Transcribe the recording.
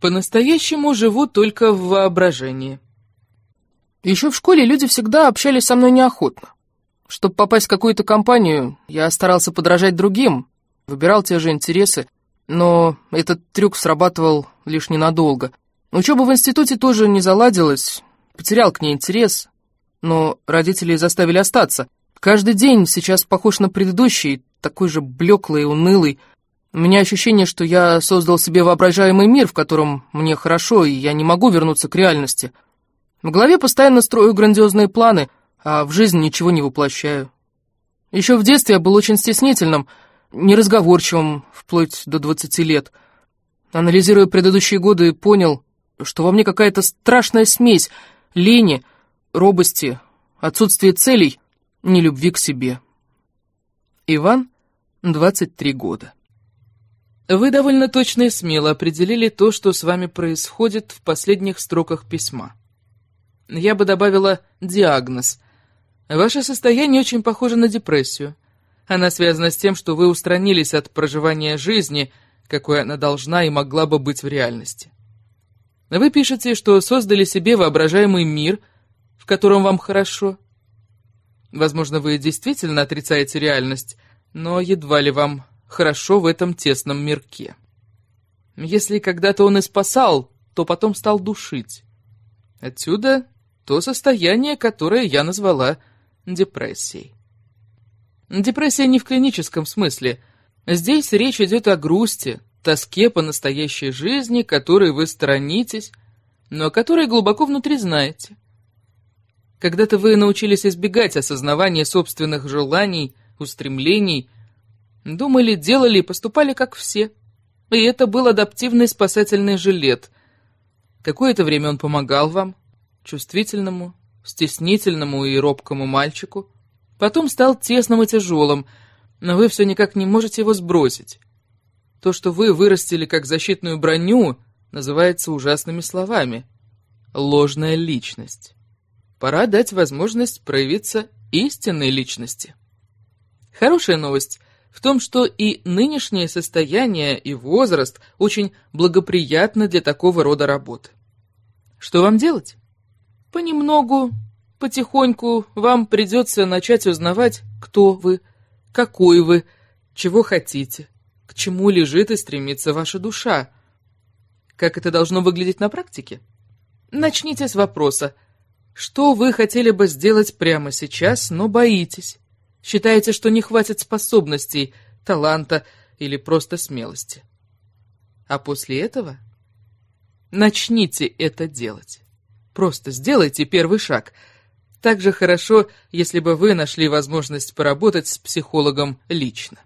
По-настоящему живу только в воображении. Еще в школе люди всегда общались со мной неохотно. Чтобы попасть в какую-то компанию, я старался подражать другим, выбирал те же интересы, но этот трюк срабатывал лишь ненадолго. Учеба в институте тоже не заладилась, потерял к ней интерес, но родители заставили остаться. Каждый день сейчас похож на предыдущий, такой же блеклый и унылый. У меня ощущение, что я создал себе воображаемый мир, в котором мне хорошо, и я не могу вернуться к реальности — в голове постоянно строю грандиозные планы, а в жизни ничего не воплощаю. Еще в детстве я был очень стеснительным, неразговорчивым, вплоть до 20 лет. Анализируя предыдущие годы, понял, что во мне какая-то страшная смесь лени, робости, отсутствия целей, нелюбви к себе. Иван, 23 года. Вы довольно точно и смело определили то, что с вами происходит в последних строках письма. Я бы добавила диагноз. Ваше состояние очень похоже на депрессию. Она связана с тем, что вы устранились от проживания жизни, какой она должна и могла бы быть в реальности. Вы пишете, что создали себе воображаемый мир, в котором вам хорошо. Возможно, вы действительно отрицаете реальность, но едва ли вам хорошо в этом тесном мирке. Если когда-то он и спасал, то потом стал душить. Отсюда то состояние, которое я назвала депрессией. Депрессия не в клиническом смысле. Здесь речь идет о грусти, тоске по настоящей жизни, которой вы сторонитесь, но которой глубоко внутри знаете. Когда-то вы научились избегать осознавания собственных желаний, устремлений, думали, делали и поступали как все. И это был адаптивный спасательный жилет. Какое-то время он помогал вам, чувствительному, стеснительному и робкому мальчику. Потом стал тесным и тяжелым, но вы все никак не можете его сбросить. То, что вы вырастили как защитную броню, называется ужасными словами. Ложная личность. Пора дать возможность проявиться истинной личности. Хорошая новость в том, что и нынешнее состояние, и возраст очень благоприятны для такого рода работы. Что вам делать? Понемногу, потихоньку вам придется начать узнавать, кто вы, какой вы, чего хотите, к чему лежит и стремится ваша душа. Как это должно выглядеть на практике? Начните с вопроса. Что вы хотели бы сделать прямо сейчас, но боитесь? Считаете, что не хватит способностей, таланта или просто смелости? А после этого начните это делать. Просто сделайте первый шаг. Так же хорошо, если бы вы нашли возможность поработать с психологом лично.